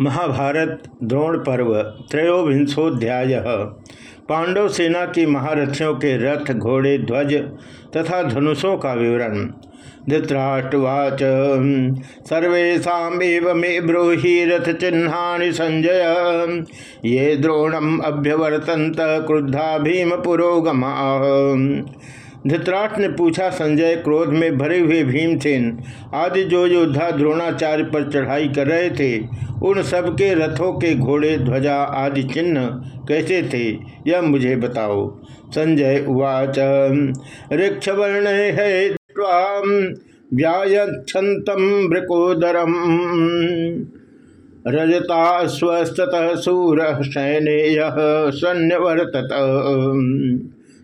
महाभारत द्रोण पर्व त्रयोविंशोध्याय पांडव सेना की महारथियों के रथ, घोड़े, ध्वज तथा धनुषों का विवरण। धृतराष्ट्रवाच सर्वेशा मे ब्रूहि रथ चिन्हा संजय। ये द्रोणम अभ्यवर्तंत क्रुद्धा भीम पुरोगमा धृतराष्ट्र ने पूछा, संजय, क्रोध में भरे हुए भीमसेन, आदि जो योद्धा द्रोणाचार्य पर चढ़ाई कर रहे थे, उन सबके रथों के घोड़े, ध्वजा आदि चिन्ह कैसे थे, यह मुझे बताओ। संजय उवाच ऋक्षवर्ण है वृकोदरम रजता स्वस्थतः सूर सैन्य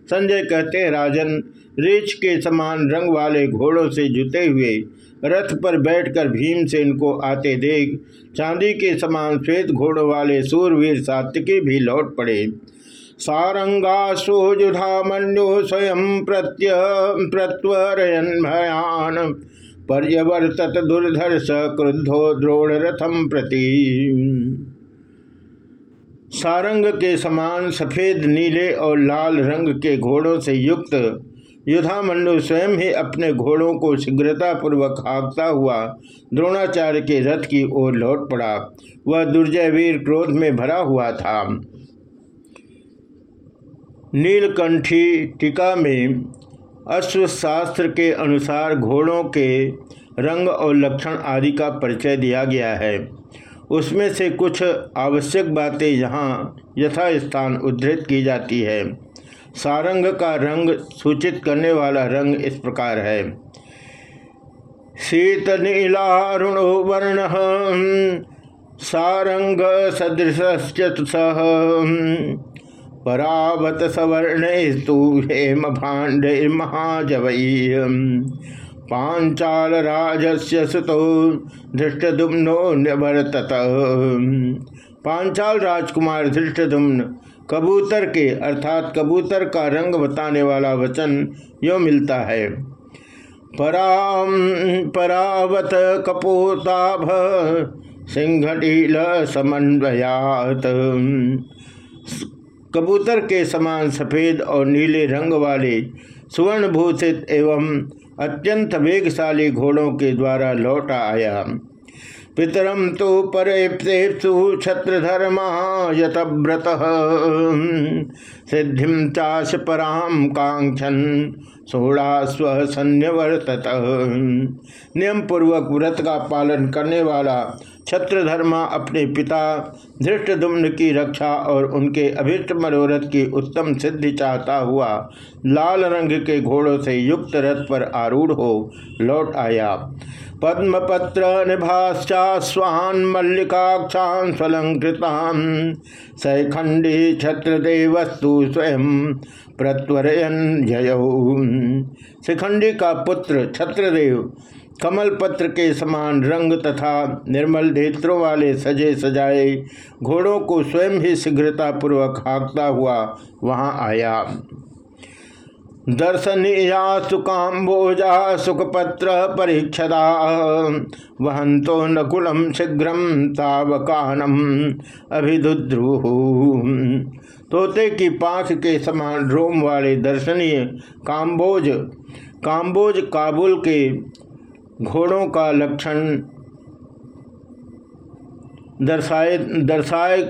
संजय कहते, राजन रीछ के समान रंग वाले घोड़ों से जुते हुए रथ पर बैठकर भीमसेन को आते देख, चांदी के समान श्वेत घोड़ों वाले सूरवीर सात्विकी भी लौट पड़े। सारंगा सोजुधा मनु स्वयं प्रत्य प्रत्वरयन भयान, पर्यवर्तत दुर्धर्ष क्रुद्धो द्रोण रथम प्रति। सारंग के समान सफ़ेद, नीले और लाल रंग के घोड़ों से युक्त युधामंडु स्वयं ही अपने घोड़ों को शीघ्रतापूर्वक हाँकता हुआ द्रोणाचार्य के रथ की ओर लौट पड़ा। वह दुर्जय वीर क्रोध में भरा हुआ था। नीलकंठी टीका में अश्वशास्त्र के अनुसार घोड़ों के रंग और लक्षण आदि का परिचय दिया गया है। उसमें से कुछ आवश्यक बातें यहाँ यथास्थान उद्धृत की जाती है। सारंग का रंग सूचित करने वाला रंग इस प्रकार है। शीत नीलारुणो वर्ण सारंग सदृश परावत सवर्ण स्तु हेम भाण्ड महाजवई पांचाल राजस्य सुतो धृष्टुम्नो निवर्तत पांचाल राजकुमार धृष्टुम्न कबूतर के, अर्थात कबूतर का रंग बताने वाला वचन यो मिलता है। पराम, परावत कपोताभ सिंहडील समन्वयात। कबूतर के समान सफ़ेद और नीले रंग वाले, सुवर्णभूषित एवं अत्यंत वेगशाली घोड़ों के द्वारा लौटा आया। पितरम तो परेप्सु छत्रधर्मा यतव्रत सिद्धि चाश पराम कांक्षन सोड़ा स्व संवर्तत नियम पूर्वक व्रत का पालन करने वाला छत्रधर्मा अपने पिता धृष्टदुम्न की रक्षा और उनके अभिष्ट मनोरथ की उत्तम सिद्धि चाहता हुआ लाल रंग के घोड़ों से युक्त रथ पर आरूढ़ हो लौट आया। पद्मपत्र निभाश्चास्वान् मल्लिकाक्षान् स्वलंकृतान् सैखंडी छत्रदेवस्तु स्वयं प्रत्वरयन शिखंडी का पुत्र छत्रदेव कमल पत्र के समान रंग तथा निर्मल नेत्रों वाले सजे सजाए घोड़ों को स्वयं ही शीघ्रतापूर्वक हाँकता हुआ वहाँ आया। दर्शनीया सुकाम्बोजा सुखपत्र परीक्षदा वहंतो नकुलम शीघ्र तावकानम अभिदुद्रुह तोते की पाख के समान रोम वाले दर्शनीय काम्बोज काम्बोज काबुल के घोड़ों का लक्षण दर्शाए दर्शाए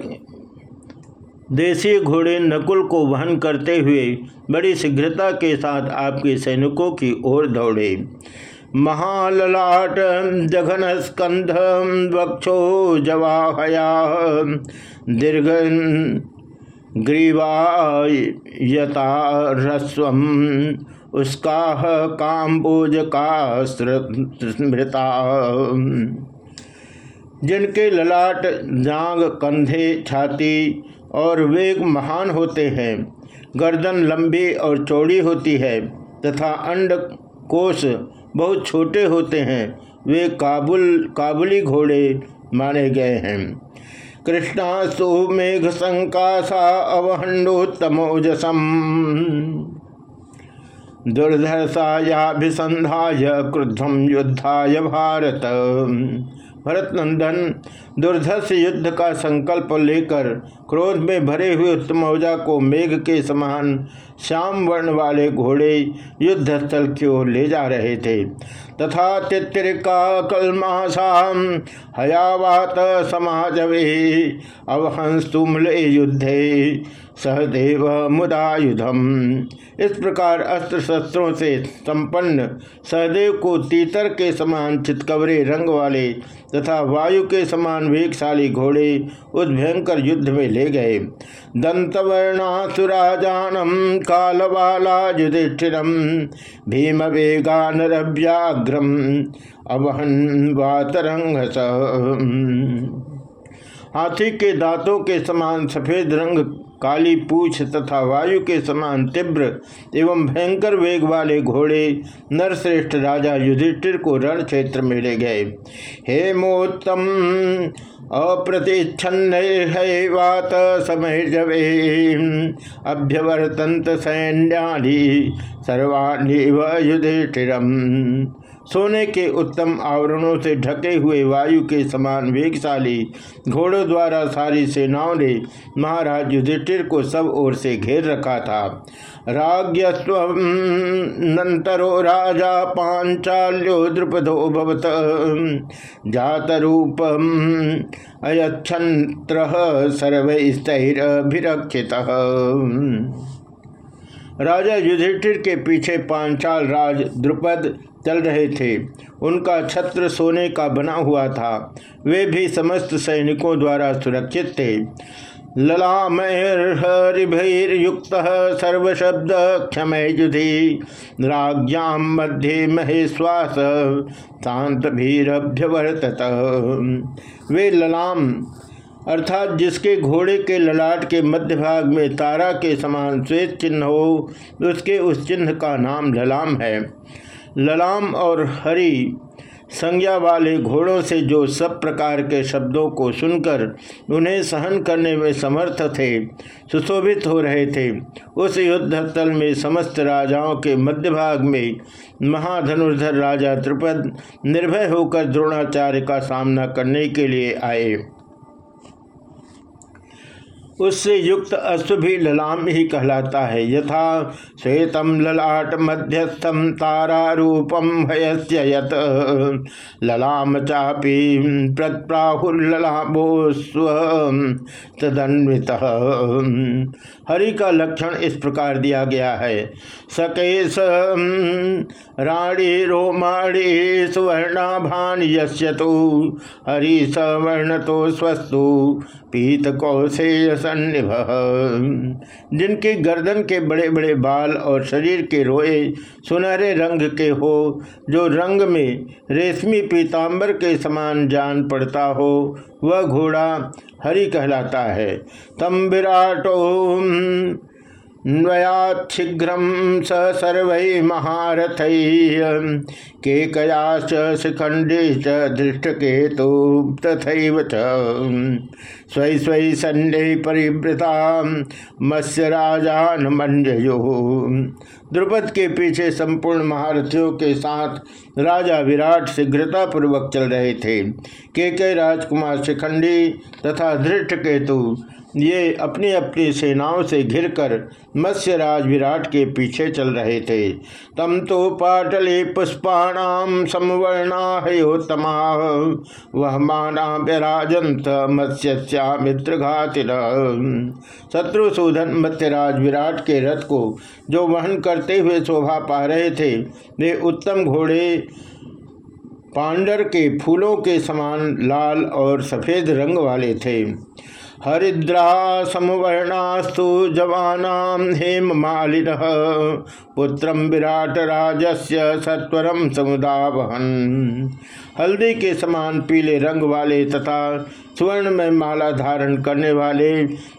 देसी घोड़े नकुल को वहन करते हुए बड़ी शीघ्रता के साथ आपके सैनिकों की ओर दौड़े। महाललाट जघन स्कंध वक्षो, जवाहया, दीर्घ ग्रीवायता रस्व उसका काम्बोज का स्मृता। जिनके ललाट जांग कंधे छाती और वेग महान होते हैं। गर्दन लंबी और चौड़ी होती है तथा अंड कोष बहुत छोटे होते हैं। वे काबुल, काबुली घोड़े माने गए हैं। कृष्णा सुमेघ संकाशा अवहंडोत्तमोजसम। दुर्धर्षायाभिसंध्याय क्रुद्धम युद्धाय भारत भरत नंदन दुर्धर्ष युद्ध का संकल्प लेकर क्रोध में भरे हुए उत्तमौजा को मेघ के समान श्याम वर्ण वाले घोड़े युद्ध स्थल की ओर ले जा रहे थे। तथा तित्रिका कलमाशाम हयावात समाजवे, अवहंस तुमले युद्धे, सहदेव मुदायुधम। इस प्रकार अस्त्र शस्त्रों से संपन्न सहदेव को तीतर के समान चितकवरे रंग वाले तथा वायु के समान वेगशाली घोड़े उस भयंकर युद्ध में ले गए। दंतवर्णासुराजानम कालवाला युधिष्ठिरम भीम वेगान रव्याग्रम अवहन वातरंग हाथी के दांतों के समान सफ़ेद रंग काली पूछ तथा वायु के समान तीव्र एवं भयंकर वेग वाले घोड़े, नरश्रेष्ठ राजा युधिष्ठिर को रण क्षेत्र में ले गए। हेमोत्तम अप्रतिच्छन्नवात समय जवे। अभ्यवर्तंत सैन्यानि, सर्वाणी व युधिष्ठिरम। सोने के उत्तम आवरणों से ढके हुए वायु के समान वेगशाली घोड़ों द्वारा सारी सेनाओं ने महाराज युधिष्ठिर को सब ओर से घेर रखा था। नंतरो राजा पांचाल्यो द्रुपदो भवत जात रूपम अयछंत्र सर्वस्तरभिरक्षित। राजा युधिष्ठिर के पीछे पांचाल राज द्रुपद चल रहे थे। उनका छत्र सोने का बना हुआ था। वे भी समस्त सैनिकों द्वारा सुरक्षित थे। ललामैर्हरिभैर्युक्त सर्वशब्द क्षमय युधि। राज्ञाम मध्य महेश्वास शांत भीरभ्यवर्तत वे ललाम, अर्थात जिसके घोड़े के ललाट के मध्य भाग में तारा के समान श्वेत चिन्ह हो, उसके उस चिन्ह का नाम ललाम है। ललाम और हरि संज्ञा वाले घोड़ों से जो सब प्रकार के शब्दों को सुनकर उन्हें सहन करने में समर्थ थे, सुशोभित हो रहे थे। उस युद्ध स्थल में समस्त राजाओं के मध्य भाग में महाधनुर्धर राजा त्रिपद निर्भय होकर द्रोणाचार्य का सामना करने के लिए आए। उससे युक्त अश्व भी ललाम ही कहलाता है। यथा श्वेतम ललाट मध्यस्थम तारारूपम भयस्य यत। ललाम चापी प्रत्प्राहुर्ललाभोस्व तदन्वित। हरि का लक्षण इस प्रकार दिया गया है। सकेश, राणी रोमाणी सुवर्णाभान यश्य तो हरि सवर्ण तो स्वस्तु। पीत कौशेय सन्निभ। जिनके गर्दन के बड़े बड़े बाल और शरीर के रोए सुनहरे रंग के हो, जो रंग में रेशमी पीतांबर के समान जान पड़ता हो, वह घोड़ा हरि कहलाता है। तम विराटो न्वयाच्छीघ्रम स सर्व महारथ के कयाच शिखंडे च। दृष्टकेतु तथा स्वै स्वयि संडे परिवृता मत्स्य राजान द्रुपद के पीछे संपूर्ण महारथियों के साथ राजा विराट शीघ्रता पूर्वक चल रहे थे। के के राजकुमार शिखंडी तथा धृष्ट केतु ये अपनी अपनी सेनाओं से घिरकर मत्स्यराज विराट के पीछे चल रहे थे। तम तो पाटले पुष्पाणाम समवर्णा हयोत्तमा वह माना विराजंत मत्स्य मित्र घाति शत्रुसूदन मत्स्यराज विराट के रथ को जो वहन करते हुए शोभा पा रहे थे। वे उत्तम घोड़े, पांडर के फूलों के समान लाल और सफ़ेद रंग वाले थे। हरिद्रा समवर्णास्तु जवानाम हेम मालिन पुत्र विराट राजस्य सत्वरम समुदावहन। हल्दी के समान पीले रंग वाले तथा स्वर्ण में माला धारण करने वाले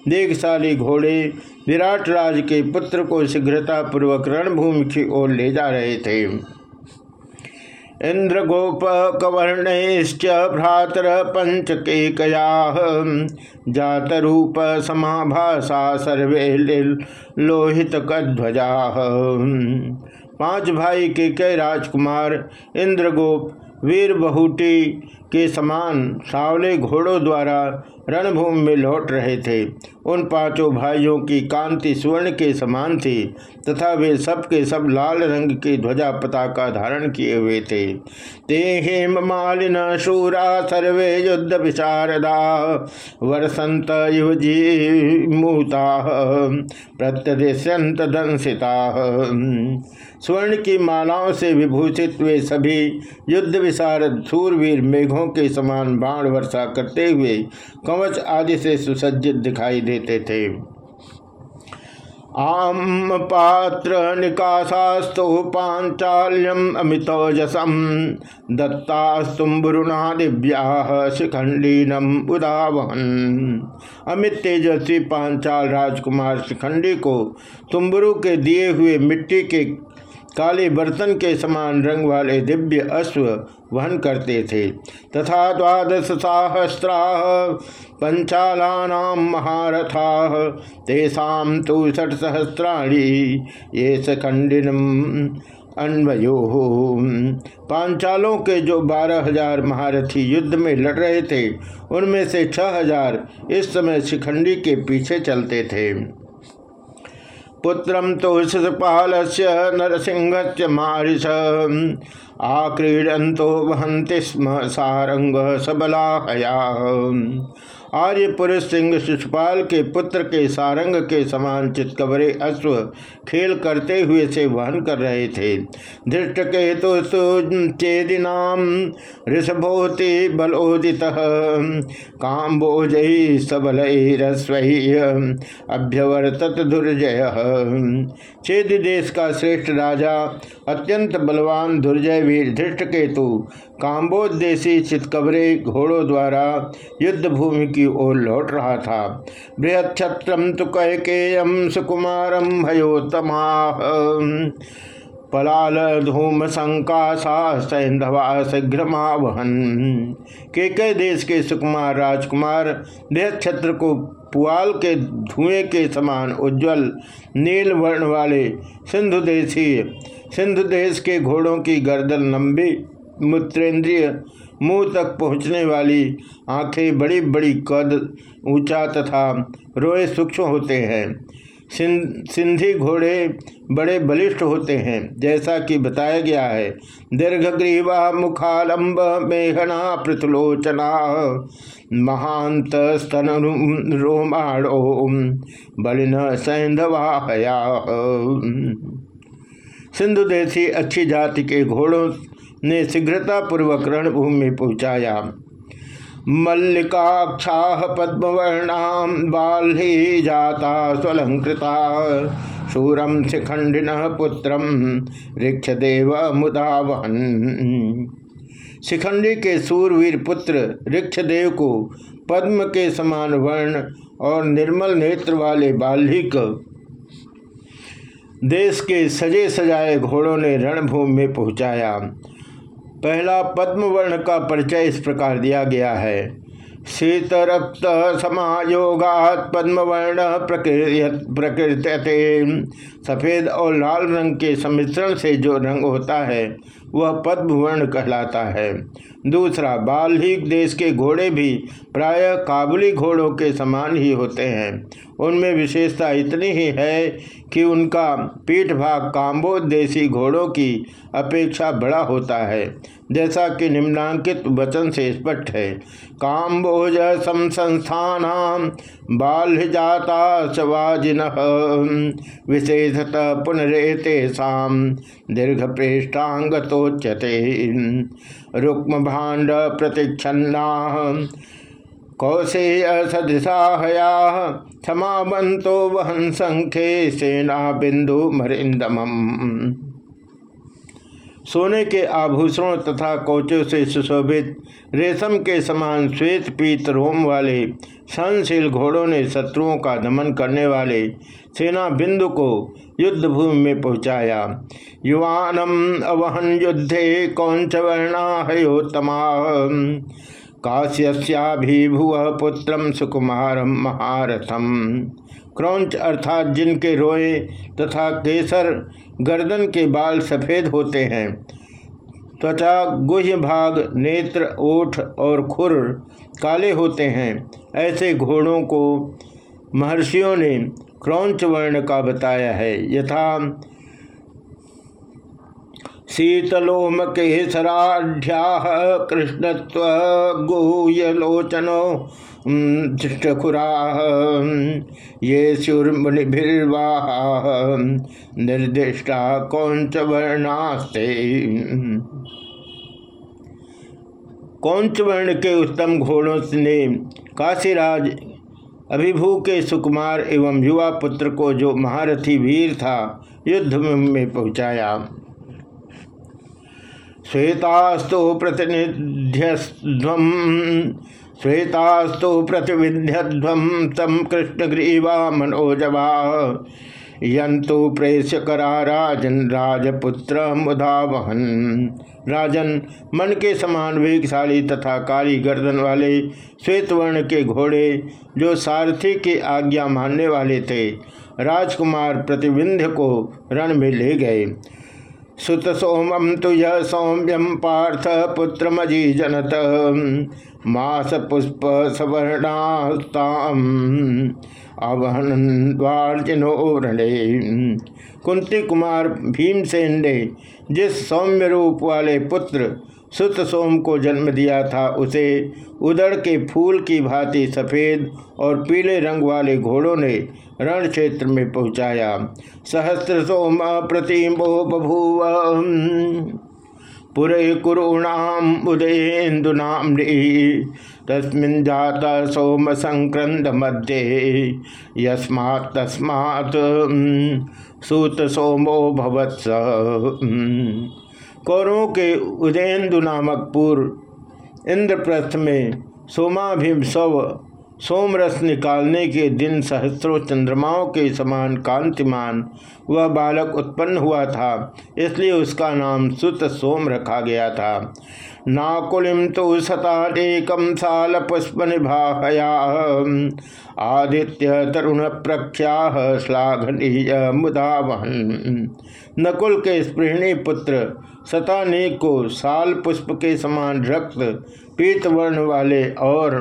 देगशाली घोड़े विराट राज के पुत्र को शीघ्रतापूर्वक रणभूमि की ओर ले जा रहे थे। इंद्रगोप कवर्णश्च भ्रातर पंच के जात रूप समाभाषा सर्वे लोहित कध्वजा पाँच भाई के कई राजकुमार इंद्रगोप वीर बहुटी के समान सावले घोड़ों द्वारा रणभूमि में लौट रहे थे। उन पाँचों भाइयों की कांति स्वर्ण के समान थी तथा वे सब के सब लाल रंग की ध्वजा पताका धारण किए हुए थे। ते हेम मालिन शूरा सर्वे युद्ध विशारदा वर्षंत युजी मूता प्रत्यदृश्यंत दंसिता स्वर्ण की मालाओं से विभूषित वे सभी युद्ध विशारद सूरवीर मेघों के समान बाण वर्षा करते हुए कवच आदि से सुसज्जित दिखाई देते थे। आम पात्र निकाशास्तु पांचाल्यम अमितोजसम दत्तास्तुम्बुरुना दिव्या शिखंडीनम उदावहन। अमित तेजस्वी पांचाल राजकुमार शिखंडी को तुम्बुरु के दिए हुए मिट्टी के काले बर्तन के समान रंग वाले दिव्य अश्व वहन करते थे। तथा द्वादश सहस्रा पंचाला महारथा तेषा तो षट सहस्राणी ये सखंडिनम अन्वयो। पांचालों के जो बारह हज़ार महारथी युद्ध में लड़ रहे थे, उनमें से छह हज़ार इस समय शिखंडी के पीछे चलते थे। पुत्रम तो शिशुपाल से नरसिंह से आक्रीडन तो वहंति स्म सारंग सबला हया आर्य पुरुष सिंह शिशुपाल के पुत्र के सारंग के समान चितकबरे अश्व खेल करते हुए से वहन कर रहे थे। धृष्ट के तो चेदिनाम ऋषभोति बलोदित। काम्बोज सबल अभ्यवर्तत दुर्जय। चेद देश का श्रेष्ठ राजा, अत्यंत बलवान दुर्जय वीर धृष्ट केतु काम्बोज देशी चितकबरे घोड़ों द्वारा युद्ध भूमि की ओर लौट रहा था। बृहत छत्रम तो कैकेयम सुकुमारम भयोत्तमा पलाल धूम संकाशा सैंधवा शीघ्रमावहन के कई देश के सुकुमार राजकुमार बृहत छत्र को पुआल के धुएँ के समान उज्जवल नील वर्ण वाले सिंधु देशी सिंधु देश के घोड़ों की गर्दन लंबी, मूत्रेंद्रिय मुँह तक पहुँचने वाली आँखें बड़ी बड़ी कद, ऊँचा तथा रोए सूक्ष्म होते हैं। सिंधी घोड़े बड़े बलिष्ठ होते हैं, जैसा कि बताया गया है। दीर्घग्रीवा मुखालंब मेघना पृथलोचना महांत स्तन रोमाणो, बलिन सैंधवाहया सिंधु देशी अच्छी जाति के घोड़ों ने शीघ्रता पूर्वक रणभूमि में पहुँचाया मल्लिकाक्षा पद्मवर्णाम बाल्ही जाता स्वलंकृता। शूरम शिखंडिन पुत्रम ऋक्षदेव मुदावहन। शिखंडी के सूरवीर पुत्र ऋक्षदेव को पद्म के समान वर्ण और निर्मल नेत्र वाले बाल्हिक देश के सजे सजाए घोड़ों ने रणभूमि में पहुँचाया। पहला पद्मवर्ण का परिचय इस प्रकार दिया गया है। शीत रक्त समायोगात पद्मवर्ण प्रकृत्यते सफ़ेद और लाल रंग के सम्मिश्रण से जो रंग होता है, वह पद्मवर्ण कहलाता है। दूसरा, बाल्हिक देश के घोड़े भी प्रायः काबुली घोड़ों के समान ही होते हैं। उनमें विशेषता इतनी ही है कि उनका पीठ भाग काम्बोज देशी घोड़ों की अपेक्षा बड़ा होता है, जैसा कि निम्नांकित वचन से स्पष्ट है। काम्बोज संस्थान बाल्य जाता सवाजिन विशेषतः पुनरेतेषाम दीर्घ पृष्ठांगतोच्यते रुक्म भाण्ड प्रतिच्छन्ना कौशेय सदृशाहया क्षमावंतो वहन संख्ये सेना बिंदु मरिंदम सोने के आभूषणों तथा कोचों से सुशोभित, रेशम के समान श्वेत पीत रोम वाले, सहनशील घोड़ों ने शत्रुओं का दमन करने वाले सेना बिंदु को युद्ध भूमि में पहुँचाया। युवानम अवहन युद्धे कौंच वर्णा हयोत्तमा काश्यभूव पुत्रम सुकुमारम महारथम। क्रौंच अर्थात जिनके रोए तथा केसर गर्दन के बाल सफ़ेद होते हैं, त्वचा गुह्य भाग, नेत्र, ओठ और खुर काले होते हैं। ऐसे घोड़ों को महर्षियों ने क्रौंच वर्ण का बताया है। यथा शीतलोम केसराढ़्या कृष्णत्व दृष्टखुरा ये निर्दिष्टा कौंच वर्णास्ते कौंच वर्ण के उत्तम घोड़ों ने काशीराज अभिभू के सुकुमार एवं युवा पुत्र को जो महारथी वीर था, युद्ध में पहुँचाया। श्वेतास्तु प्रतिनिध्यध्वम, श्वेतास्तु प्रतिविध्यध्वम तम कृष्णग्रीवा मनोजवा यंतु प्रेष्य राजन राजपुत्र मुदावहन राजन, मन के समान वेगशाली तथा काली गर्दन वाले श्वेतवर्ण के घोड़े, जो सारथी की आज्ञा मानने वाले थे, राजकुमार प्रतिविंध्य को रण में ले गए। सुत सोमम तु यह सौम्यम पार्थ पुत्र मजी जनत। मास पुष्प सवर्णास्ताम। अवहन कुंती कुमार भीमसेन ने जिस सौम्य रूप वाले पुत्र सुत सोम को जन्म दिया था, उसे उदड़ के फूल की भांति सफ़ेद और पीले रंग वाले घोड़ों ने रण क्षेत्र में पहुँचाया। सहस्र सोम प्रतिमो बभूव। पुरे कुरुणाम उदयेन्दुनाम तस्मिन् जाता सोम संक्रंद मध्य। यस्मात् तस्मात् सूत सोमो भवत्स कौरों के उदयन्दु नामक पूर्व इंद्रप्रस्थ में सोमाभिसव सोमरस निकालने के दिन सहस्रों चंद्रमाओं के समान कांतिमान वह बालक उत्पन्न हुआ था, इसलिए उसका नाम सुत सोम रखा गया था। नाकुलिम तो सतानेकम साल पुष्प निभाया आदित्य तरुण प्रख्या श्लाघनीय मुदावहन। नकुल के स्पृहणी पुत्र सतानेक को साल पुष्प के समान रक्त पीतवर्ण वाले और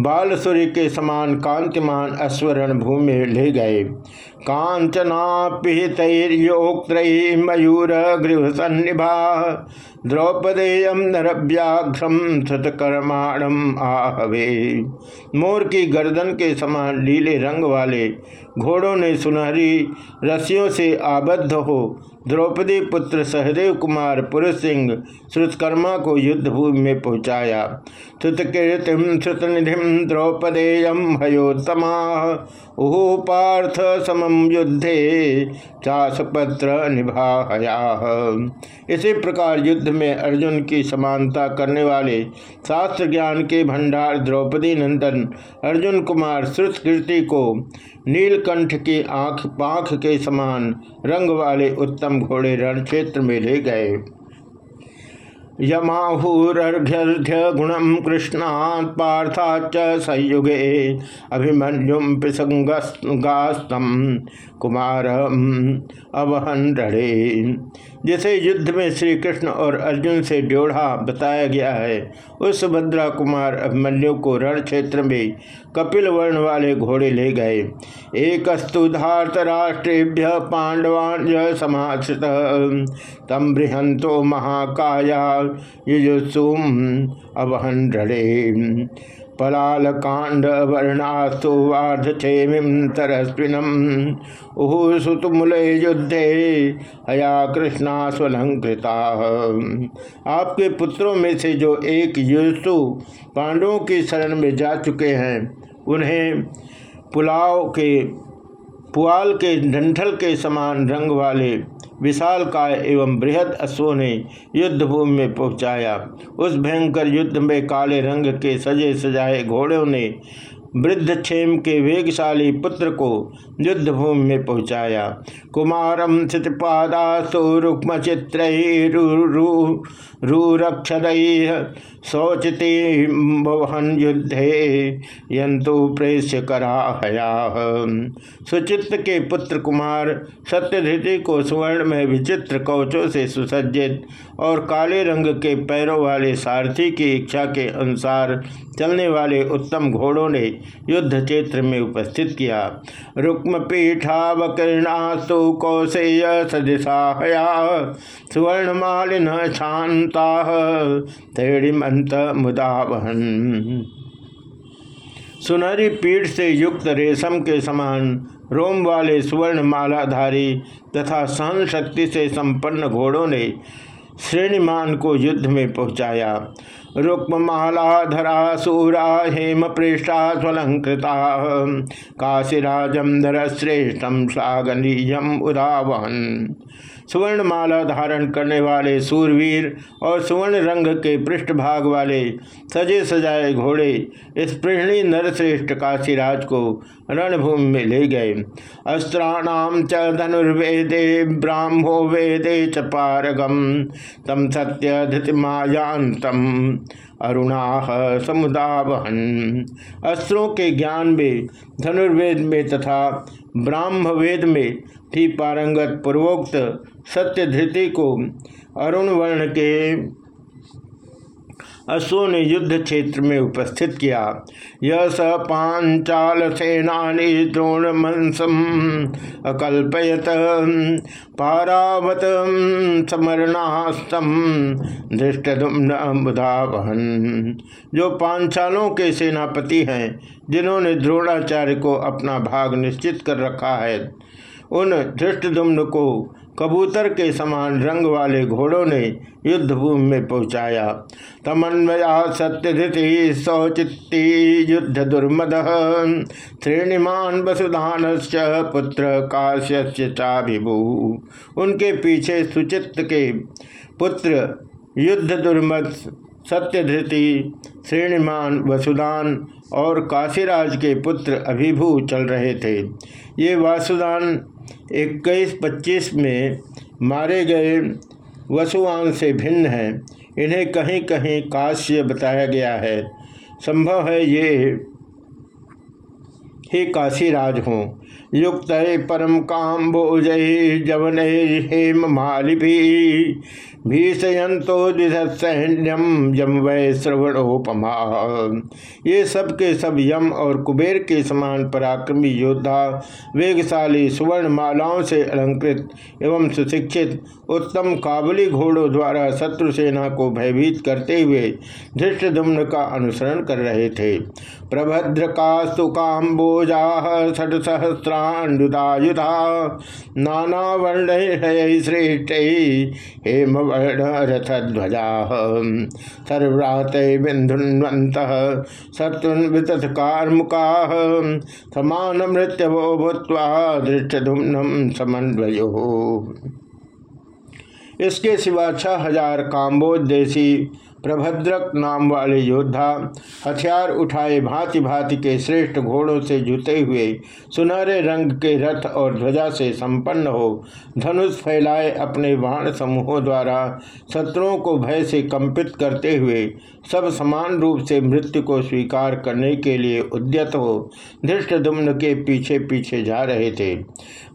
बाल सूर्य के समान कांतिमान अश्वरण भूमि ले गए। कांचना पिहितोक्त मयूर गृह सन्निभा द्रौपदेयम नरव्याघ्रम सतकर्माणम आहवे। मोर की गर्दन के समान लीले रंग वाले घोड़ों ने सुनहरी रस्सियों से आबद्ध हो द्रौपदी पुत्र सहदेव कुमार पुरुष सिंह श्रुतकर्मा को युद्धभूमि में पहुँचाया। श्रुतकीर्तिम श्रुतनिधि द्रौपदेयम हयोत्तमा। ओह पार्थ समम युद्धे चाषपत्र निभाया इसी प्रकार युद्ध में अर्जुन की समानता करने वाले शास्त्र ज्ञान के भंडार द्रौपदी नंदन, अर्जुन कुमार श्रुतकीर्ति को नीलकंठ की आँख पाख के समान रंग वाले उत्तम घोड़े रण क्षेत्र में ले गए। यमाहूर्घ्य गुणम कृष्णात् पार्थाच संयुगे अभिमन्युम पिसंगास्तम कुमार अवहन रणे जिसे युद्ध में श्री कृष्ण और अर्जुन से ड्योढ़ा बताया गया है, उस सुभद्रा कुमार अभिमन्यु को रण क्षेत्र में कपिल वर्ण वाले घोड़े ले गए। एक धार्त राष्ट्रेभ्य पांडवान समाश्रित। तम बृहंतो महाकाया युजुत्सुम अवहन रणे पलाल कांड वर्णास्तु वार्धेमीम तरस्विनम उहु सुतमुल युद्धे हया कृष्णा स्वलंकृता आपके पुत्रों में से जो एक युसु पांडवों की शरण में जा चुके हैं, उन्हें पुलाव के, पुआल के, डंठल के समान रंग वाले विशाल काय एवं बृहद अश्वों ने युद्धभूमि में पहुँचाया। उस भयंकर युद्ध में काले रंग के सजे सजाए घोड़ों ने वृद्धक्षेम के वेगशाली पुत्र को युद्ध भूमि में पहुँचाया। कुमारम स्थितपादासु रुक्म चित्र रूरक्षद शौचते भवन युद्धे यंतु प्रेष्य कराहया सुचित्र के पुत्र कुमार सत्यधि को स्वर्ण में विचित्र कवचों से सुसज्जित और काले रंग के पैरों वाले सारथी की इच्छा के अनुसार चलने वाले उत्तम घोड़ों ने युद्ध क्षेत्र में उपस्थित किया। रुक्म पीठावकीर्णास्तु कौशेय सदिशाहया सुवर्णमालिन शांता तैड़िमंत मुदावहन। सुनहरी पीठ से युक्त रेशम के समान रोम वाले सुवर्ण मालाधारी तथा सहन शक्ति से संपन्न घोड़ों ने श्रेणीमान को युद्ध में पहुँचाया। रुक्ममालाधरा सूरा हेम पृष्ठा स्वलंकृता। काशीराजम धर श्रेष्ठम सागनीयम उदावहन। सुवर्ण माला धारण करने वाले सूरवीर और सुवर्ण रंग के पृष्ठभाग वाले सजे सजाए घोड़े इस पृहणी नरश्रेष्ठ काशीराज को रणभूमि में ले गए। अस्त्राणाम च धनुर्वेदे, ब्राह्मो वेदे च पारगम तम सत्य धृतिमायांतम अरुणाह समुदावहन। अस्त्रों के ज्ञान में, धनुर्वेद में तथा ब्राह्म वेद में थी पारंगत पूर्वोक्त सत्य धृति को अरुण वर्ण के अश्वों ने युद्ध क्षेत्र में उपस्थित किया। यह स पांचाल सेनानी द्रोण मंसम अकल्पयत। पारावत समरणास्तम धृष्टुम्न जो पांचालों के सेनापति हैं, जिन्होंने द्रोणाचार्य को अपना भाग निश्चित कर रखा है। उन धृष्टुम्न को कबूतर के समान रंग वाले घोड़ों ने युद्ध भूमि में पहुँचाया। तमन्वया सत्यधि सौचित्ती युद्ध दुर्मद। श्रेणीमान वसुधान पुत्र काश्य चाभिभू। उनके पीछे सुचित्त के पुत्र युद्ध दुर्मद सत्यधृति, श्रेणीमान वसुदान और काशीराज के पुत्र अभिभू चल रहे थे। ये वासुदान इक्कीस, पच्चीस में मारे गए वसुआन से भिन्न हैं। इन्हें कहीं कहीं काश्य बताया गया है। संभव है ये ही काशीराज हों। युक्त परम काम भोजय जवन हेम मालि भीषयंतो सैन्यम यम वै श्रवणोपमा। ये सब के सब यम और कुबेर के समान पराक्रमी योद्धा, वेगशाली सुवर्ण मालाओं से अलंकृत एवं सुशिक्षित, उत्तम काबुली घोड़ों द्वारा शत्रु सेना को भयभीत करते हुए धृष्टुम्न का अनुसरण कर रहे थे। प्रभद्र का सुकाम्बोजा षट सहस्रांडुदायुधा नाना वर्ण श्रेष्ठ हेम वर्ण रथध्वजा सर्वरात बिंधुन्वंत शत्रुन्वित कार्मुका समान मृत्यवो भूत्वा धृष्टधुम्नम समन्वयो। इसके सिवा छह हज़ार काम्बोज देशी प्रभद्रक नाम वाले योद्धा हथियार उठाए भांति भांति के श्रेष्ठ घोड़ों से जुते हुए सुनहरे रंग के रथ और ध्वजा से संपन्न हो धनुष फैलाए अपने बाण समूहों द्वारा शत्रुओं को भय से कंपित करते हुए सब समान रूप से मृत्यु को स्वीकार करने के लिए उद्यत हो धृष्ट दुम्न के पीछे पीछे जा रहे थे।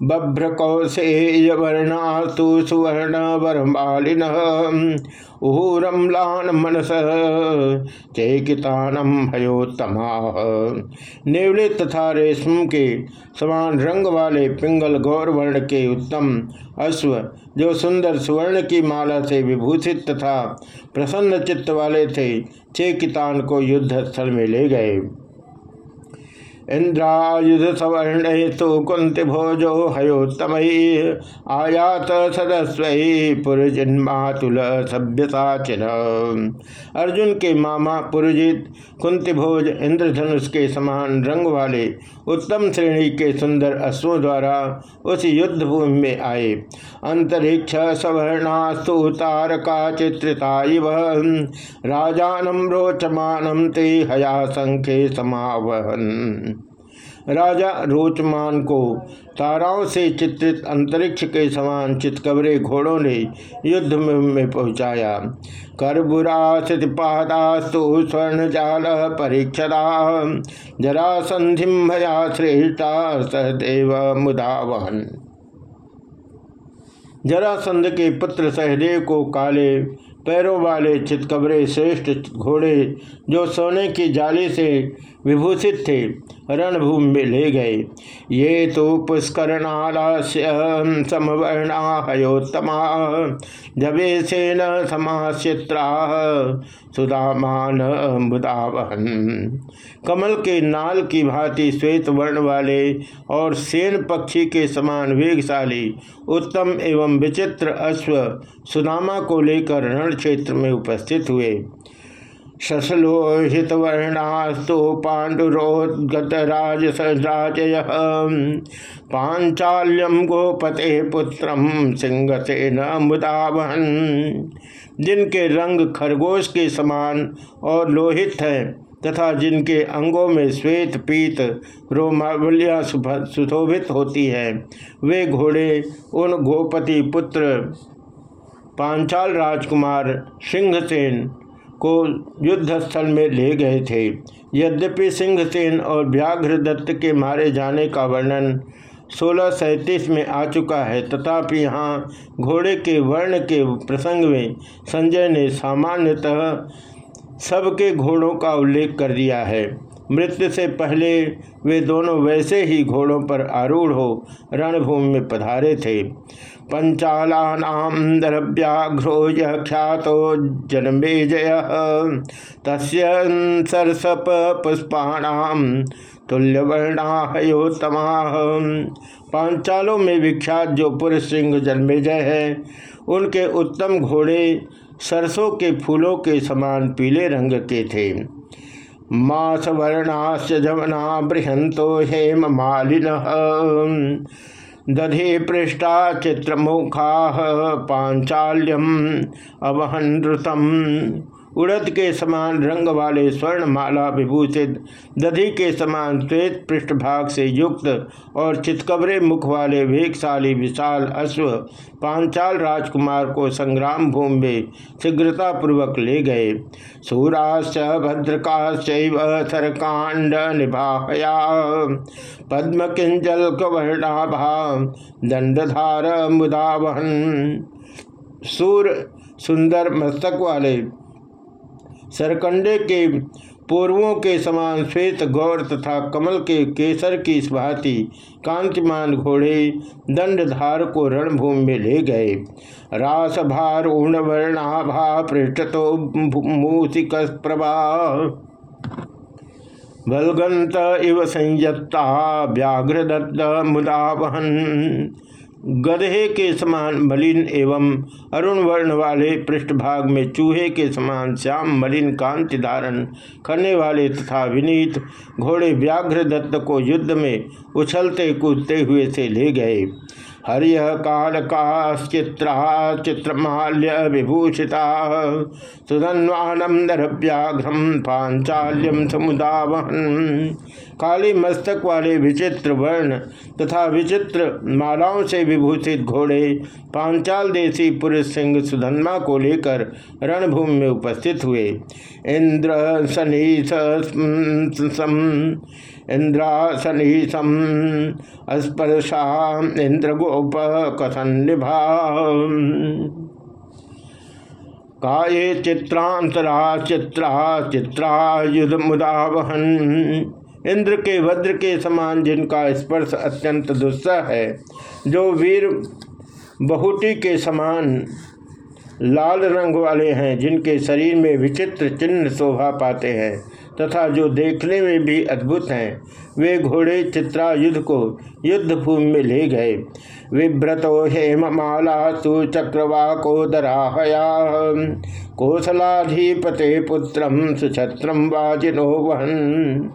बभ्र कौशेय वर्णातु सुवर्ण वरमालिन ऊरमलान मनस चेकितानम भयोत्तमा। नेवले तथा रेशम के समान रंग वाले पिंगल गौर वर्ण के उत्तम अश्व, जो सुंदर सुवर्ण की माला से विभूषित तथा प्रसन्न चित्त वाले थे, चेकितान को युद्ध स्थल में ले गए। इंद्रायुध सवर्ण तो कुंत भोजो हयोत्तम आयात सदस्वी पुरजिन्मातुल सभ्यताचिन अर्जुन के मामा पुरजित कुंति भोज इंद्रधनुष के समान रंग वाले उत्तम श्रेणी के सुंदर अश्वों द्वारा उस युद्ध भूमि में आए। अंतरिक्ष सवर्णास्तु तारका चित्रिता इव। राजानम रोचमानम ते हया संख्य समावहन। राजा रोचमान को ताराओं से चित्रित अंतरिक्ष के समान चितकबरे घोड़ों ने युद्ध में पहुँचाया। करबुरा पादास्तु स्वर्ण जाल परीक्षदा। जरा संधिम भया श्रेष्ठा सहदेव मुदावहन। जरासंध के पुत्र सहदेव को काले पैरों वाले चितकबरे श्रेष्ठ घोड़े, जो सोने की जाली से विभूषित थे। रणभूमि में ले गए। ये तो पुष्करणालास्य समवर्णा हयोत्तमा जबे से न समाचित्रा सुदामान मुदावहन। कमल के नाल की भांति श्वेत वर्ण वाले और सेन पक्षी के समान वेगशाली, उत्तम एवं विचित्र अश्व सुदामा को लेकर रण क्षेत्र में उपस्थित हुए। शशलोहित वर्णास्तु पाण्डुरोद्गत राजसराजय पांचाल्यम गोपते पुत्रम सिंहसेन मुदावहन। जिनके रंग खरगोश के समान और लोहित हैं, तथा जिनके अंगों में श्वेत पीत रोमावलियाँ सुशोभित होती है, वे घोड़े, उन गोपति पुत्र, पांचाल राजकुमार, सिंहसेन को युद्धस्थल में ले गए थे। यद्यपि सिंहसेन और व्याघ्र दत्त के मारे जाने का वर्णन सोलह सैंतीस में आ चुका है, तथापि यहाँ घोड़े के वर्ण के प्रसंग में संजय ने सामान्यतः सबके घोड़ों का उल्लेख कर दिया है। मृत्यु से पहले वे दोनों वैसे ही घोड़ों पर आरूढ़ हो रणभूमि में पधारे थे। पंचालानाम द्रव्याघ्रो यह ख्यातो जय। तस्य सरसप पुष्पाणाम तुल्यवर्णाहयोत्तमा। पांचालों में विख्यात जो पुरुष सिंह जन्मेजय है, उनके उत्तम घोड़े सरसों के फूलों के समान पीले रंग के थे। मास वर्णाश जमना बृहंतो हेम मालिन दधे पृष्ठा चित्रमुखा पांचाल्यम अवहनृतम उड़द के समान रंग वाले स्वर्ण माला विभूषित, दधि के समान श्वेत पृष्ठभाग से युक्त और चितकबरे मुख वाले वेगशाली विशाल अश्व पांचाल राजकुमार को संग्राम भूमि में शीघ्रतापूर्वक ले गए। सूराश्च भद्रकाश्च सरकांड निभाया पद्म किंजल कवर्णाभा, दंडधार मुदावहन। सूर, सुंदर मस्तक वाले सरकंडे के पूर्वों के समान श्वेत गौर तथा कमल के केसर की भांति कांतिमान घोड़े दंडधार को रणभूमि में ले गए। रास भार वर्णाभा पृष्ठ तो मूसिक प्रभा। बलगंत इव संयत्ता व्याघ्र व्याघ्रदत्त मुदावहन। गधे के समान मलिन एवं अरुण वर्ण वाले पृष्ठभाग में चूहे के समान श्याम मलिन कांति धारण करने वाले तथा विनीत घोड़े व्याघ्र दत्त को युद्ध में उछलते कूदते हुए से ले गए। हरिय काल का चित्रा चित्रमाल्य विभूषिता। सुधन्वानम नरव्याघ्रम पांचाल्यम समुदावहन। काली मस्तक वाले विचित्र वर्ण तथा विचित्र मालाओं से विभूषित घोड़े, पांचाल देशी पुरुष सिंह सुधन्मा को लेकर रणभूमि में उपस्थित हुए। इंद्र सनीस इंद्रासनीसम स्पर्शा इंद्र गोप कथन निभा काये चित्रांतरा चित्रा चित्रा युद्ध मुदावहन इंद्र के वज्र के समान जिनका स्पर्श अत्यंत दुस्सह है, जो वीर बहुटी के समान लाल रंग वाले हैं, जिनके शरीर में विचित्र चिन्ह शोभा पाते हैं तथा जो देखने में भी अद्भुत हैं, वे घोड़े चित्रायुध को युद्ध भूमि में ले गए। विव्रतो हेममाला तो चक्रवाकोदराहया कौशलाधिपते पुत्रम सुछत्रम वाजिनो वहन।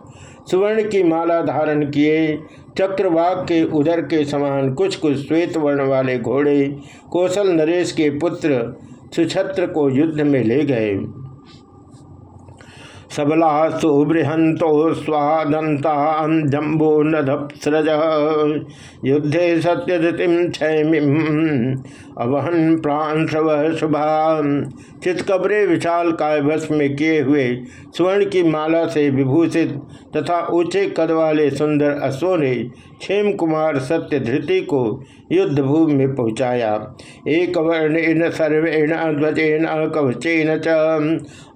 सुवर्ण की माला धारण किए, चक्रवाक के उदर के समान कुछ कुछ श्वेत वर्ण वाले घोड़े, कौशल नरेश के पुत्र सुछत्र को युद्ध में ले गए। सबला सुबृहंतो स्वादंता जम्बो नधप्सृज। युद्धे सत्यधतिम क्षयमिम अवहन प्राण शुभा। चितकबरे विशाल काय भस्म में किए हुए स्वर्ण की माला से विभूषित तथा ऊँचे कद वाले सुंदर अश्वों ने क्षेम कुमार सत्य धृति को युद्ध भूमि में पहुँचाया। एक वर्णेन सर्वेण ध्वजेन कवचेन च।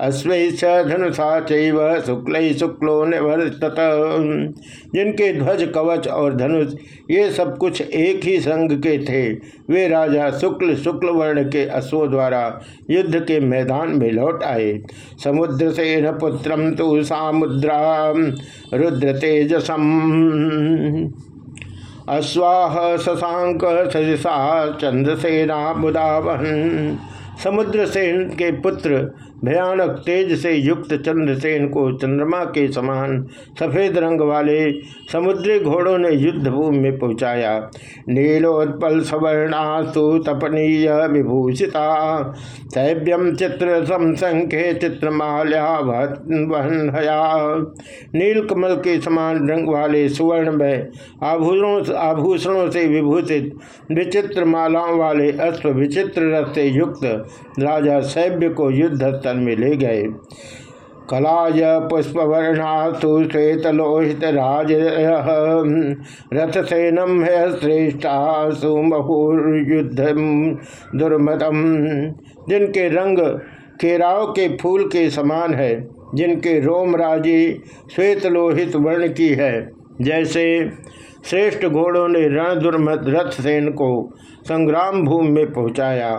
अश्वैश धनुषा चैव शुक्ल शुक्लो निवर्तत। जिनके ध्वज कवच और धनुष, ये सब कुछ एक ही संग के थे। वे राजा शुक्ल शुक्ल वर्ण के अश्व द्वारा युद्ध के मैदान में लौट आए। समुद्र से पुत्रम तो सामुद्रा, रुद्र तेजसम अश्वाह शशांक सजसा चंद्रसेना बुदावहन समुद्र सेन के पुत्र भयानक तेज से युक्त चंद्रसेन को चंद्रमा के समान सफ़ेद रंग वाले समुद्री घोड़ों ने युद्ध भूमि में पहुँचाया। नीलोत्पल सवर्णास्तु तपनीय विभूषिता सैभ्यम चित्र समसंख्य चित्रमाल्या वहन हया के समान रंग वाले सुवर्ण में आभूषणों आभूषणों से विभूषित विचित्र मालाओं वाले अश्व विचित्र रथ से युक्त राजा सैभ्य को युद्ध स्थल में ले गए। कलाय पुष्पवर्णास्तु श्वेत लोहित राज रथ सेनम है श्रेष्ठा सुमहुर्युद्ध दुर्मतम। जिनके रंग केराव के फूल के समान है, जिनके रोम राज़ी श्वेत लोहित वर्ण की है, जैसे श्रेष्ठ घोड़ों ने रण दुर्मत रथ सेन को संग्राम भूमि में पहुँचाया।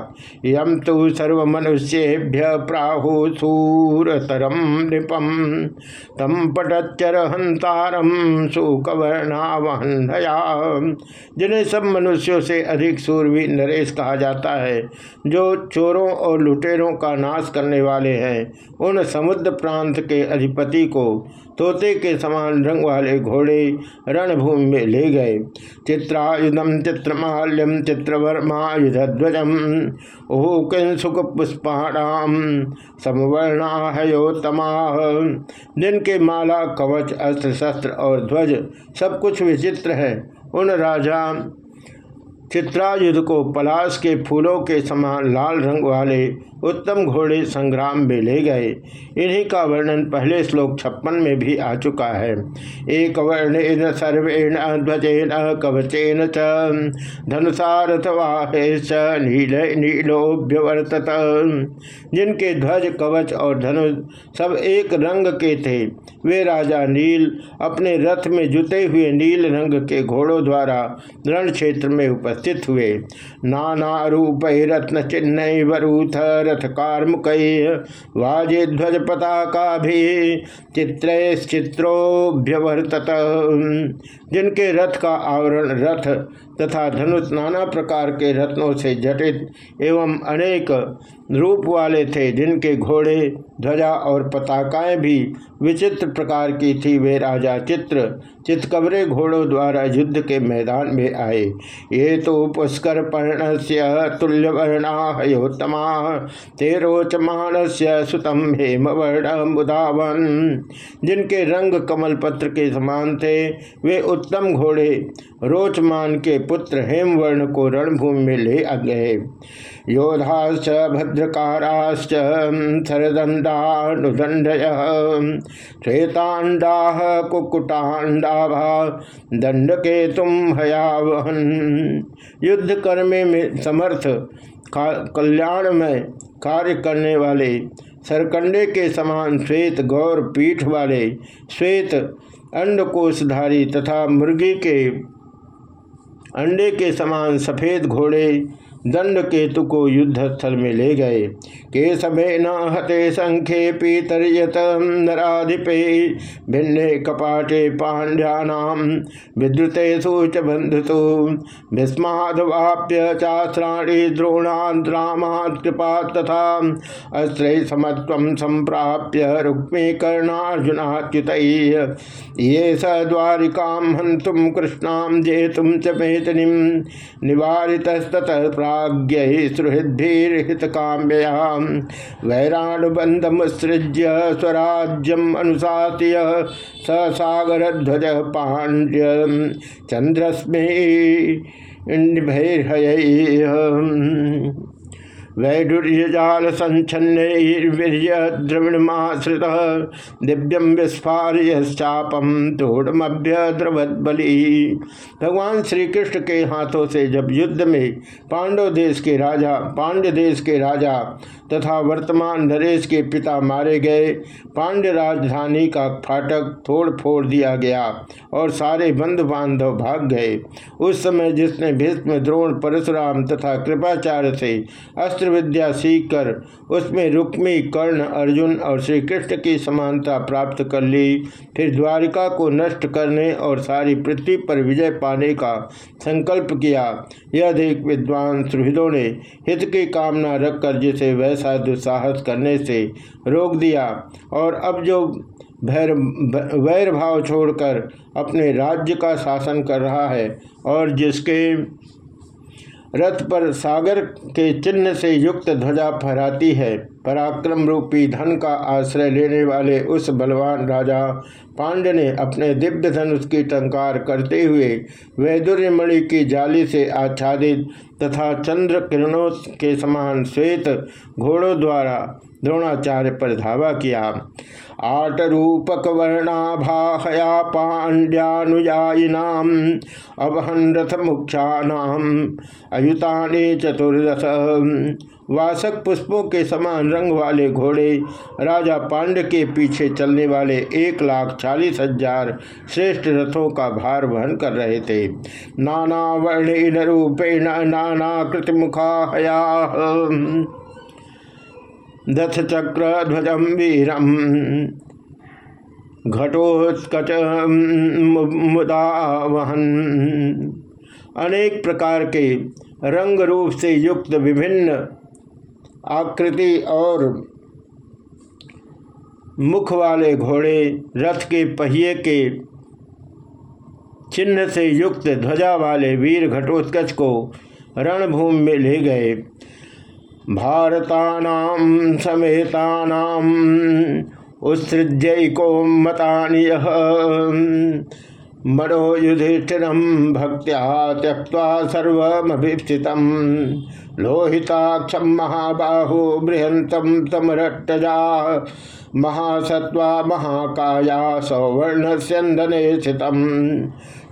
यम तो सर्व मनुष्येभ्य प्राहु सूरतरम नृपम तम पटचर हंतारम सुकवर्णावहया जिन्हें सब मनुष्यों से अधिक सूरवीर नरेश कहा जाता है, जो चोरों और लुटेरों का नाश करने वाले हैं, उन समुद्र प्रांत के अधिपति को तोते के समान रंग वाले घोड़े रणभूमि में ले गए। चित्रायुधम चित्रमाल्यम चित्रवर्मायुध्वजम ओह पुष्पाणाम समवर्णाहयोत्तमा। जिनके माला, कवच, अस्त्र, शस्त्र और ध्वज सब कुछ विचित्र है। उन राजा चित्रायुध को पलाश के फूलों के समान लाल रंग वाले उत्तम घोड़े संग्राम में ले गए। इन्हीं का वर्णन पहले श्लोक छप्पन में भी आ चुका है। एक वर्ण सर्वेण ध्वजेन कवचेन च। धनुषारथवाहे नील नीलोभ्यवर्तत जिनके ध्वज, कवच और धनुष सब एक रंग के थे, वे राजा नील अपने रथ में जुते हुए नील रंग के घोड़ों द्वारा रण क्षेत्र में उपस्थित हुए। नाना रूप रत्न चिन्ह वरूथ रथ कार्मुक वाजे ध्वज पताका भी चित्रोभ्यवर्तत जिनके रथ का आवरण रथ तथा धनुष नाना प्रकार के रत्नों से जटित एवं अनेक रूप वाले थे, जिनके घोड़े, ध्वजा और पताकाएँ भी विचित्र प्रकार की थी, वे राजा चित्र, चितकबरे घोड़ों द्वारा युद्ध के मैदान में आए। ये तो पुष्कर पर्ण से तुल्य वर्णा हयोत्तमा ते तेरोचमान से सुतम हेमवर्ण मुदावन। जिनके रंग कमल पत्र के समान थे, वे उत्तम घोड़े, रोचमान के पुत्र हेमवर्ण को रणभूमि में ले गए। योधाश्च, भद्रकाराश्च सरदंडानुदंडय श्वेतांडा कुकुटांडाभा दंड के तुम हयावहन। युद्ध कर्मे में समर्थ कल्याण में कार्य करने वाले, सरकंडे के समान श्वेत गौर पीठ वाले, श्वेत अंडकोशधारी तथा मुर्गी के अंडे के समान सफ़ेद घोड़े दंड केतु को युद्ध स्थल में ले गए। के समय न हते संख्ये पीतरियत नराधिपे। भिन्ने कपाटे पांड्यानाम विद्रुते च बंधुतो। भीस्मादवाप्य चास्त्राणी द्रोणाद्रामात् कृपा तथा। अस्त्रै समत्वं संप्राप्य रुक्मी कर्णार्जुनाच्युत ये स द्वारिकां हन्तुं कृष्णां जेतुं च मेतनीं। निवारितस्ततः प्राज्ञ वैरानुबंध मुसृज्य स्वराज्यम अनुशास्य स सागरध्वज पांड्य चंद्रस्मी निभैर्हय। वैडुर्यजाल द्रविणमाश्रित दिव्यम विस्फार्यश्चापम तोड़मभ्य द्रवद्बली भगवान श्री कृष्ण के हाथों से जब युद्ध में पांडव देश के राजा, पांड्य देश के राजा तथा वर्तमान नरेश के पिता मारे गए, पांड्य राजधानी का फाटक थोड़ फोड़ दिया गया और सारे बंधु बांधव भाग गए। उस समय जिसने भीष्म, द्रोण, परशुराम तथा कृपाचार्य से अस्त्र विद्या सीख कर उसमें रुक्मी, कर्ण, अर्जुन और श्री कृष्ण की समानता प्राप्त कर ली। फिर द्वारिका को नष्ट करने और सारी पृथ्वी पर विजय पाने का संकल्प किया। यह देख विद्वान सुहृदों ने हित की कामना रखकर जिसे वैसा दुस्साहस करने से रोक दिया और अब जो भैर, वैर भाव छोड़कर अपने राज्य का शासन कर रहा है और जिसके रथ पर सागर के चिन्ह से युक्त ध्वजा फहराती है। पराक्रम रूपी धन का आश्रय लेने वाले उस बलवान राजा पांड्य ने अपने दिव्य धनुष की टंकार करते हुए वैदुर्यमणि की जाली से आच्छादित तथा चंद्र किरणों के समान श्वेत घोड़ों द्वारा द्रोणाचार्य पर धावा किया। आट रूपक वर्णाभाया पांड्यानुयायिनाम अवहन रथ मुख्यानाम अयुताने चतुर्दश। वासक पुष्पों के समान रंग वाले घोड़े, राजा पांड के पीछे चलने वाले एक लाख चालीस हज़ार श्रेष्ठ रथों का भार वहन कर रहे थे। नाना वर्ण रूपेण नाना कृतिमुखा हया दथ चक्र ध्वजम वीरम घटोत्कच मुदावहन। अनेक प्रकार के रंग रूप से युक्त विभिन्न आकृति और मुख वाले घोड़े, रथ के पहिए के चिन्ह से युक्त ध्वजा वाले वीर घटोत्कच को रणभूमि में ले गए। भारतानाम समेतानाम उत्सृज्यको मतानि मनो युधिष्ठिरम भक्त्या त्यक्ता सर्वमभीप्सित लोहिताक्षम महाबाहो बृहंतम तमरट्टजा महासत्वा महाकाया सौवर्ण स्यंदने स्थितम।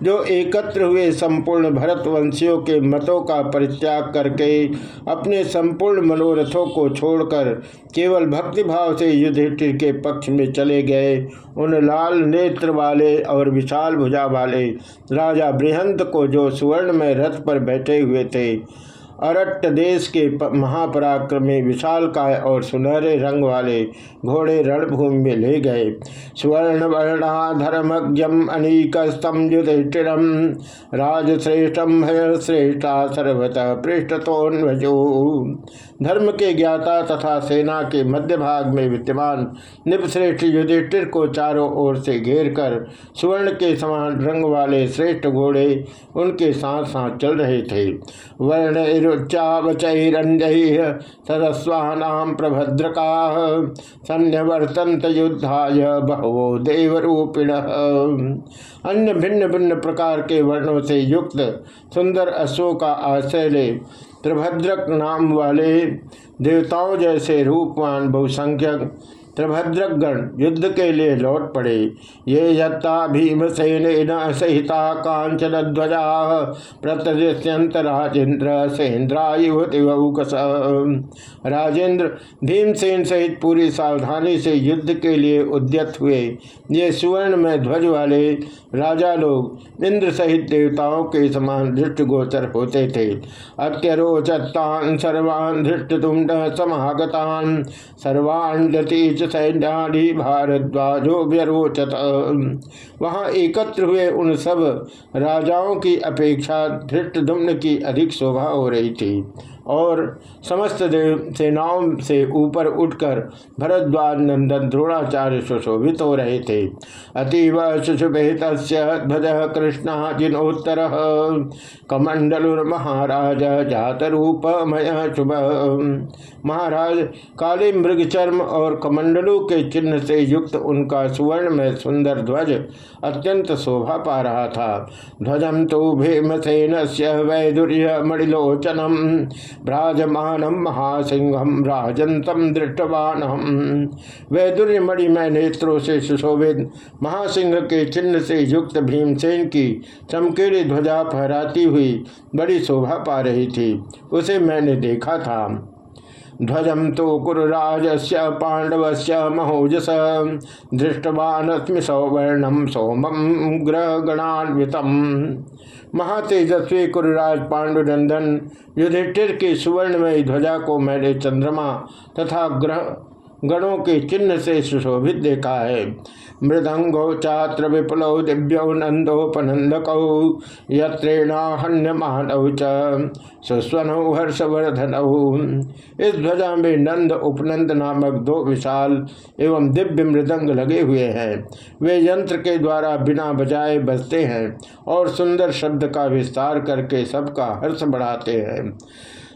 जो एकत्र हुए संपूर्ण भरतवंशियों के मतों का परित्याग करके अपने संपूर्ण मनोरथों को छोड़कर केवल भक्तिभाव से युधिष्ठिर के पक्ष में चले गए। उन लाल नेत्र वाले और विशाल भुजा वाले राजा बृहंत को जो सुवर्ण में रथ पर बैठे हुए थे अरट्ट देश के महापराक्रमी विशाल काय और सुनहरे रंग वाले घोड़े रणभूमि में ले गए। स्वर्ण वर्णाधर्मज्ञम अनीकस्तम युधिष्ठिरम राजश्रेष्ठम श्रेष्ठा सर्वतः पृष्ठ पृष्ठतोन्वजो धर्म के ज्ञाता तथा सेना के मध्य भाग में विद्यमान निपश्रेष्ठ युधिष्ठिर को चारों ओर से घेर कर सुवर्ण के समान रंग वाले श्रेष्ठ घोड़े उनके साथ साथ चल रहे थे। वर्ण सदस्वानाम प्रभद्रका सन्यवर्तंत युद्धाय बहवो देवरूपिण। अन्य भिन्न भिन्न प्रकार के वर्णों से युक्त सुंदर अश्वों का आश्रय प्रभद्रक नाम वाले देवताओं जैसे रूपवान बहुसंख्यक त्रिभद्रगण युद्ध के लिए लौट पड़े। ये यत्ता भीमसेन सहिता कांचन ध्वजा प्रत्यंत राजेंद्र सेन्द्रायुवतिवकस। राजेंद्र भीमसेन सहित पूरी सावधानी से युद्ध के लिए उद्यत हुए। ये सुवर्ण में ध्वज वाले राजा लोग इंद्र सहित देवताओं के समान दृष्टिगोचर होते थे। अत्यरोचत्तान सर्वान् धृष्टुंड समागतान। सर्वान् सैन्याणी भारद्वाजो व्यरोचत। वहाँ एकत्र हुए उन सब राजाओं की अपेक्षा धृष्टुम्न की अधिक शोभा हो रही थी। और समस्त देव सेनाओं से ऊपर उठकर भरद्वाज नंदन द्रोणाचार्य सुशोभित हो रहे थे। अतीव सुशुभित ध्वज कृष्ण जिनोत्तर। कमंडल महाराज जात रूपमय शुभ। महाराज काले मृग चर्म और कमंडलों के चिन्ह से युक्त उनका सुवर्ण में सुंदर ध्वज अत्यंत शोभा पा रहा था। ध्वजम तो भीमसेन से वैदुर्य मणिलोचनम। भ्राजमानम महासिंहम राजंतम दृष्टवान हम वैदुर्य मैं नेत्रों से सुशोभित महासिंह के चिन्ह से युक्त भीमसेन की चमकेली ध्वजा फहराती हुई बड़ी शोभा पा रही थी। उसे मैंने देखा था। ध्वजम तो कुरराज से पांडव से महोजस। दृष्टवानस्मि सौवर्णम सोमम ग्रह गणान्वित महातेजस्वी कुरराज पांडुनंदन युधिष्ठिर की सुवर्णमयी ध्वजा को मैंने चंद्रमा तथा ग्रह गणों के चिन्ह से सुशोभित देखा है। मृदंगो चात्र विपुलौ दिव्यौ नंदोपनंदकौ यत्रेणाहन्यमानौ च सुस्वनौ इस ध्वजा में नंद उपनंद नामक दो विशाल एवं दिव्य मृदंग लगे हुए हैं। वे यंत्र के द्वारा बिना बजाए बजते हैं और सुंदर शब्द का विस्तार करके सबका हर्ष बढ़ाते हैं।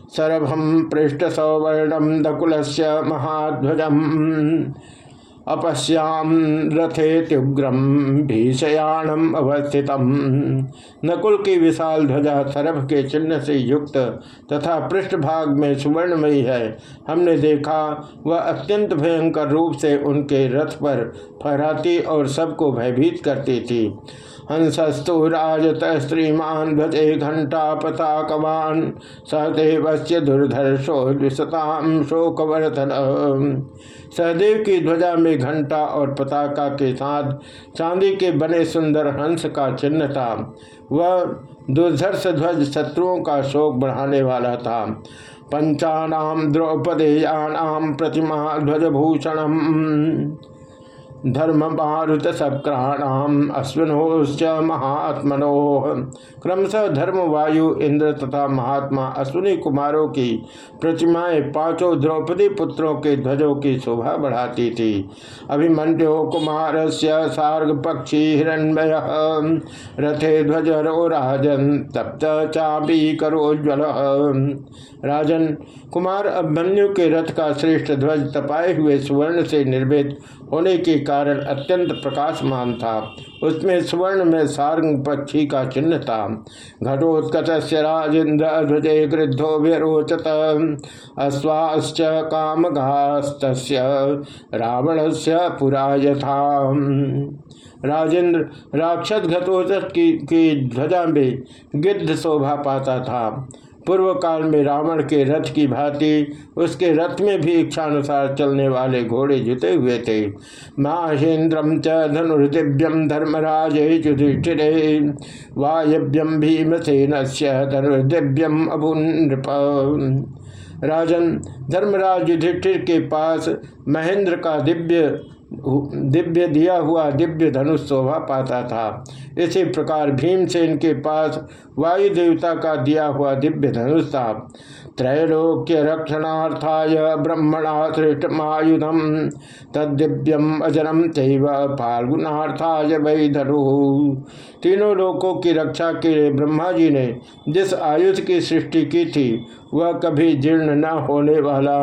सरभम पृष्ठ सौवर्णम दकुल महाध्वजम। अपश्याम रथे त्युग्रम भीषयाणम अवस्थित। नकुल की विशाल ध्वजा सरभ के चिन्ह से युक्त तथा पृष्ठभाग में सुवर्णमयी है। हमने देखा, वह अत्यंत भयंकर रूप से उनके रथ पर फहराती और सबको भयभीत करती थी। हंसस्तु राजत श्रीमान ध्वजे घंटा पताकवान सहदेवस्य दुर्धर्षो द्विशताम शोकवर्धन। सहदेव की ध्वजा में घंटा और पताका के साथ चांदी के बने सुंदर हंस का चिन्ह था वह दुर्धर्ष ध्वज शत्रुओं का शोक बढ़ाने वाला था। पंचानाम द्रौपदेयानाम प्रतिमा ध्वजभूषणम। धर्म मारुत सक्राणाम अश्विनोश्च महात्मनो। क्रमशः धर्म, वायु, इंद्र तथा महात्मा अश्विनी कुमारों की प्रतिमाएँ पाँचों द्रौपदी पुत्रों के ध्वजों की शोभा बढ़ाती थी। अभिमन्यो कुमार से सार्ग पक्षी हिरण्मय, रथे ध्वज रो राजन, तप्त चाबी करोज्वल राजन कुमार अभिमन्यु के रथ का श्रेष्ठ ध्वज तपाए हुए सुवर्ण से निर्मित होने के कारण अत्यंत प्रकाशमान था। उसमें स्वर्ण में सारंग पक्षी का चिन्ह था। घटोत्कच राजेन्द्र ध्वजे गृद्धो विरोचत अश्वाश्च कामघास्त रावण से पुरा यथा राजेंद्र राक्षस घटोत्कच की, की ध्वजा में गिद्ध शोभा पाता था। पूर्व काल में रावण के रथ की भांति उसके रथ में भी इच्छानुसार चलने वाले घोड़े जुते हुए थे। माहेन्द्रम च धनुर्दिव्यम धर्मराज युधिष्ठिर वायव्यम भीमसेन से धनुर्दिव्यम अभुन राजन धर्मराज युधिष्ठिर के पास महेंद्र का दिव्य दिव्य दिया हुआ दिव्य धनुष शोभा पाता था। इसी प्रकार भीमसेन के पास वायु देवता का दिया हुआ दिव्य धनुष था। त्रैलोक्य रक्षणार्थाय ब्रह्मणा सृष्टमायुधम तद्दिव्यम अजरम चैव फाल्गुनार्थाय वै धनु। तीनों लोकों की रक्षा के लिए ब्रह्मा जी ने जिस आयुध की सृष्टि की थी, वह कभी जीर्ण न होने वाला।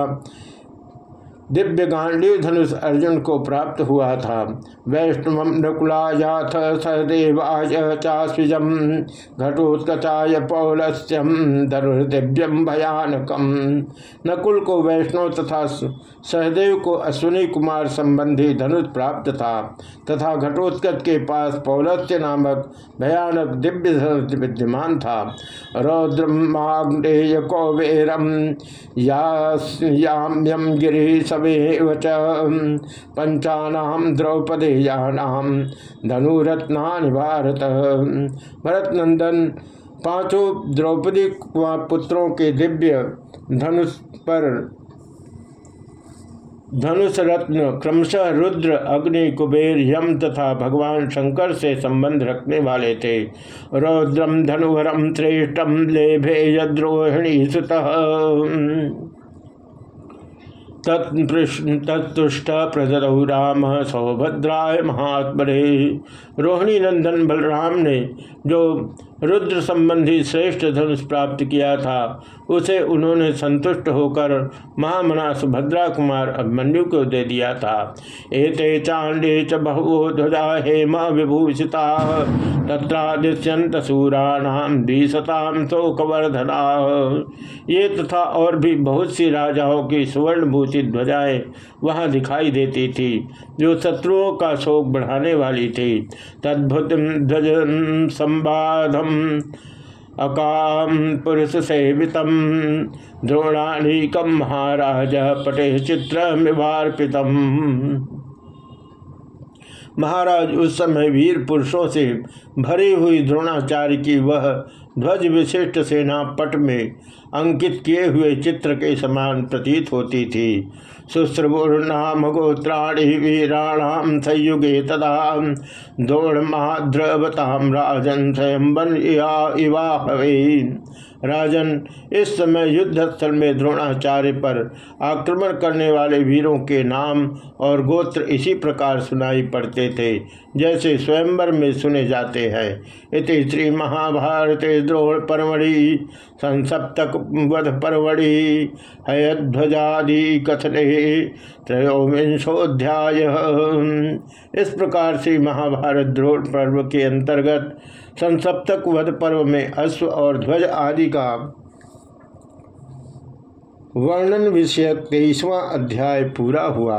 दिव्य गांडीव धनुष अर्जुन को प्राप्त हुआ था। वैष्णव नकुलायाथ सहदेवाय चास्विजम घटोत्कचाय पौलस्यम दिव्यम भयानकम नकुल को वैष्णव तथा सहदेव को अश्विनी कुमार संबंधी धनुष प्राप्त था तथा घटोत्कच के पास पौलस्य नामक भयानक दिव्य धनुष विद्यमान था। रौद्रमाग्नेय कौवेरम याम्यम गिरी सवेव च पंचानाम द्रौपदेयानाम धनुरत्ना भारत। भरत नंदन पाँचों द्रौपदी पुत्रों के दिव्य धनुष पर धनुष रत्न, क्रमशः रुद्र, अग्नि, कुबेर, यम तथा भगवान शंकर से संबंध रखने वाले थे। रौद्रम धनुहरम श्रेष्ठम लेभे यद्रोहिणी सुत। तत्तुष्ट प्रदरऊ राम सौभद्राय महात्मरे रोहिणी नंदन बलराम ने जो रुद्र संबंधी श्रेष्ठ धनुष प्राप्त किया था। उसे उन्होंने संतुष्ट होकर महामना सुभद्रा कुमार अभिमन्यु को दे दिया था। एते चांडे च बहु ध्वजा हेम विभूषिता तत्रादिश्यंत सूराणाम द्विशताम शोकवर्धना। ये तथा और भी बहुत सी राजाओं की सुवर्णभूषित ध्वजाएँ वहाँ दिखाई देती थी, जो शत्रुओं का शोक बढ़ाने वाली थी। तद्भुत ध्वज संवादम अकाम पुरुष सेवित द्रोणानीकम महाराज पटे चित्र महाराज उस समय वीर पुरुषों से भरी हुई द्रोणाचार्य की वह ध्वज विशिष्ट सेना पट में अंकित किए हुए चित्र के समान प्रतीत होती थी। शुश्रवुर्नाम गोत्राणी वीराणाम संयुगे तदा दौड़ महाद्रवताम राजन स्वयं इवा हवे राजन, इस समय युद्ध स्थल में द्रोणाचार्य पर आक्रमण करने वाले वीरों के नाम और गोत्र इसी प्रकार सुनाई पड़ते थे, जैसे स्वयंवर में सुने जाते हैं। इति श्री महाभारत द्रोण परमढ़ि, संसप्तक वध परमढ़ि, हयध्वजादि कथने त्रयोविंशोध्याय इस प्रकार से महाभारत द्रोण पर्व के अंतर्गत संसप्तक वध पर्व में अश्व और ध्वज आदि का वर्णन विषयक तेईसवां अध्याय पूरा हुआ।